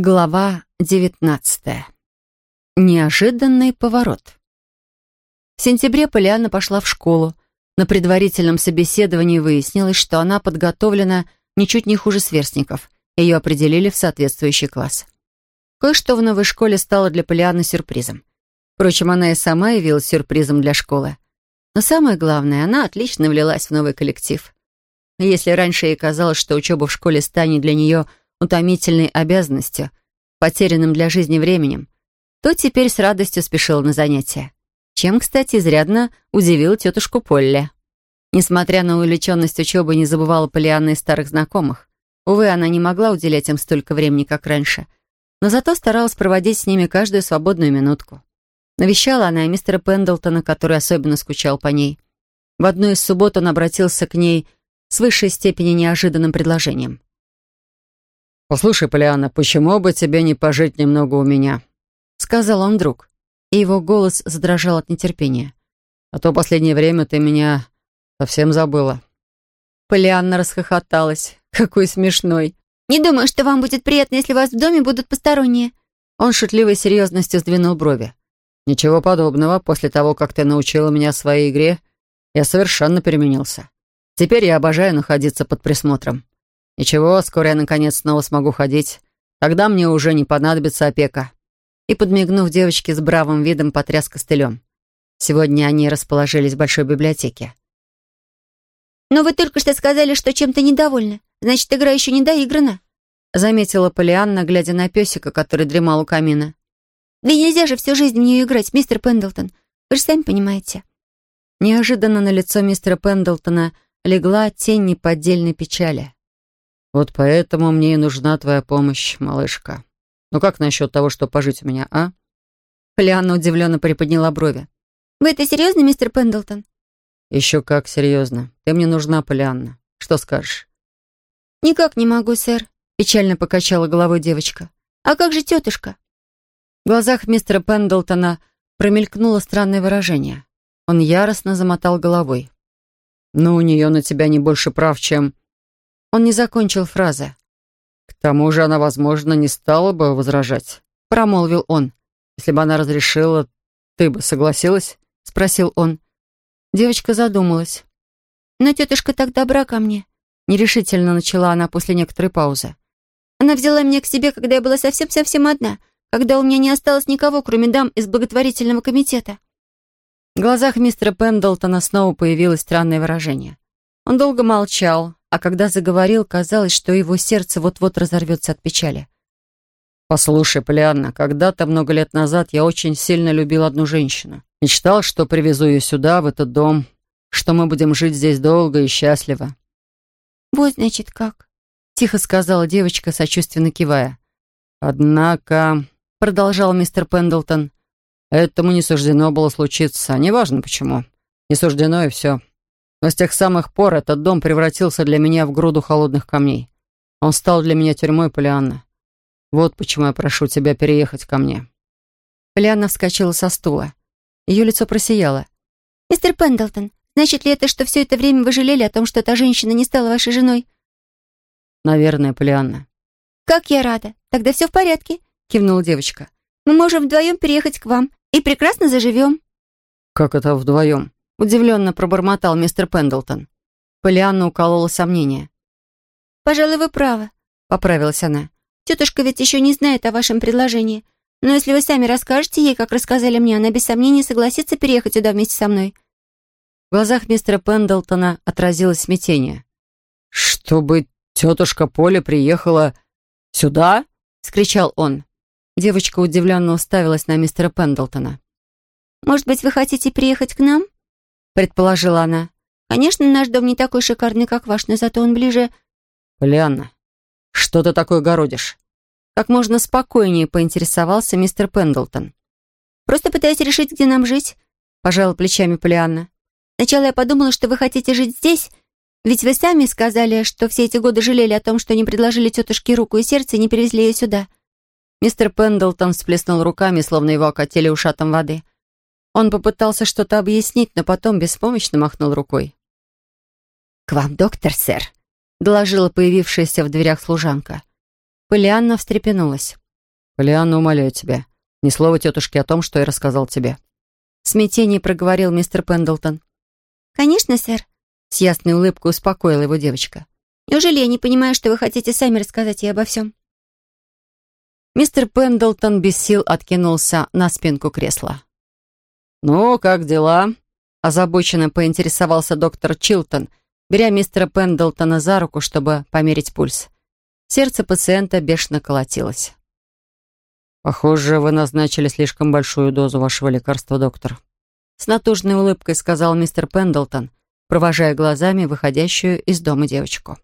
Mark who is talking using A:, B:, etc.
A: Глава девятнадцатая. Неожиданный поворот. В сентябре Полианна пошла в школу. На предварительном собеседовании выяснилось, что она подготовлена ничуть не хуже сверстников. Ее определили в соответствующий класс. Кое-что в новой школе стало для Полианны сюрпризом. Впрочем, она и сама явилась сюрпризом для школы. Но самое главное, она отлично влилась в новый коллектив. Если раньше ей казалось, что учеба в школе станет для нее утомительной обязанностью, потерянным для жизни временем, то теперь с радостью спешил на занятия. Чем, кстати, изрядно удивил тетушку Полли. Несмотря на увлеченность учебы, не забывала Полианна и старых знакомых. Увы, она не могла уделять им столько времени, как раньше, но зато старалась проводить с ними каждую свободную минутку. Навещала она и мистера Пендлтона, который особенно скучал по ней. В одну из суббот он обратился к ней с высшей степени неожиданным предложением.
B: «Послушай, Полианна, почему бы тебе не пожить немного у меня?»
A: Сказал он вдруг, и его голос задрожал от нетерпения.
B: «А то последнее время ты меня совсем забыла».
A: Полианна расхохоталась. «Какой смешной!»
C: «Не думаю, что вам будет приятно, если у вас в доме будут посторонние».
A: Он шутливой серьезностью сдвинул брови.
B: «Ничего подобного. После того, как ты научила меня своей игре, я совершенно переменился. Теперь я обожаю находиться под присмотром. «Ничего, скоро я, наконец, снова смогу ходить. Тогда мне уже не понадобится опека». И, подмигнув девочке с бравым видом, потряс костылем. Сегодня они расположились в большой библиотеке.
C: «Но вы только что сказали, что чем-то недовольны. Значит, игра еще не доиграна»,
A: заметила Полианна, глядя на песика, который дремал у камина.
C: «Да нельзя же всю жизнь в нее играть, мистер Пендлтон. Вы же сами понимаете».
A: Неожиданно на лицо мистера Пендлтона легла тень неподдельной печали.
B: Вот поэтому мне и нужна твоя помощь, малышка. Ну как насчет того, что пожить у меня, а?»
A: Полианна удивленно приподняла брови.
C: «Вы это серьезно, мистер Пендлтон?»
B: «Еще как серьезно. Ты мне нужна, Полианна. Что скажешь?»
C: «Никак не могу, сэр», — печально покачала головой девочка. «А как же тетушка?»
A: В глазах мистера Пендлтона промелькнуло странное выражение. Он яростно замотал головой.
B: «Ну, у нее на тебя не больше прав, чем...»
A: Он не закончил фразы.
B: «К тому же она, возможно, не стала бы возражать», — промолвил он. «Если бы она разрешила, ты бы согласилась?» — спросил он.
A: Девочка задумалась.
C: «Но тетушка так добра ко мне», — нерешительно начала она после некоторой паузы. «Она взяла меня к себе, когда я была совсем-совсем одна, когда у меня не осталось никого, кроме дам из благотворительного комитета».
A: В глазах мистера Пендлтона снова появилось странное выражение. Он долго молчал, а когда заговорил, казалось, что его сердце вот-вот разорвется от печали.
B: «Послушай, Полианна, когда-то много лет назад я очень сильно любил одну женщину. Мечтал, что привезу ее сюда, в этот дом, что мы будем жить здесь долго и счастливо».
C: «Вот, значит, как?»
A: — тихо сказала девочка, сочувственно кивая.
B: «Однако...»
A: — продолжал мистер Пендлтон.
B: «Этому не суждено было случиться. Неважно почему. Не суждено и все. Но с тех самых пор этот дом превратился для меня в груду холодных камней. Он стал для меня тюрьмой, Полианна. Вот почему я прошу тебя переехать ко мне».
A: Полианна вскочила со стула. Ее лицо просияло.
C: «Мистер Пендлтон, значит ли это, что все это время вы жалели о том, что эта женщина не стала вашей женой?»
B: «Наверное, Полианна».
C: «Как я рада. Тогда все в порядке», — кивнула девочка. «Мы можем вдвоем переехать к вам и прекрасно заживем».
B: «Как это вдвоем?»
A: Удивленно пробормотал мистер Пендлтон. Полианна уколола сомнение.
C: «Пожалуй, вы правы», — поправилась она. «Тетушка ведь еще не знает о вашем предложении. Но если вы сами расскажете ей, как рассказали мне, она без сомнений согласится переехать сюда вместе со мной».
A: В глазах мистера Пендлтона отразилось смятение.
B: «Чтобы тетушка Поля приехала сюда?» — скричал он.
A: Девочка удивленно уставилась на мистера Пендлтона.
C: «Может быть, вы хотите приехать к нам?» Предположила она. «Конечно, наш дом не такой шикарный, как ваш, но зато он ближе...»
B: «Полианна, что ты такое городишь?»
A: Как можно спокойнее поинтересовался мистер Пендлтон.
C: «Просто пытаюсь решить, где нам жить», — пожала плечами Полианна. «Сначала я подумала, что вы хотите жить здесь, ведь вы сами сказали, что все эти годы жалели о том, что не предложили тетушке руку и сердце и не привезли ее сюда».
A: Мистер Пендлтон всплеснул руками, словно его окатили ушатом воды. Он попытался что-то объяснить, но потом беспомощно махнул рукой.
C: «К вам доктор, сэр», —
A: доложила появившаяся в дверях служанка. Полианна встрепенулась.
B: «Полианна, умоляю тебя, ни слова тетушке о том, что я рассказал тебе».
A: В смятении проговорил мистер Пендлтон.
C: «Конечно, сэр», — с ясной улыбкой успокоила его девочка. «Неужели я не понимаю, что вы хотите сами рассказать ей обо всем?»
A: Мистер Пендлтон без сил откинулся на спинку кресла.
B: «Ну, как дела?»
A: Озабоченно поинтересовался доктор Чилтон, беря мистера Пендлтона за руку, чтобы померить пульс. Сердце пациента бешено колотилось.
B: «Похоже, вы назначили слишком большую дозу вашего лекарства, доктор»,
A: с натужной улыбкой сказал мистер Пендлтон, провожая глазами выходящую из дома девочку.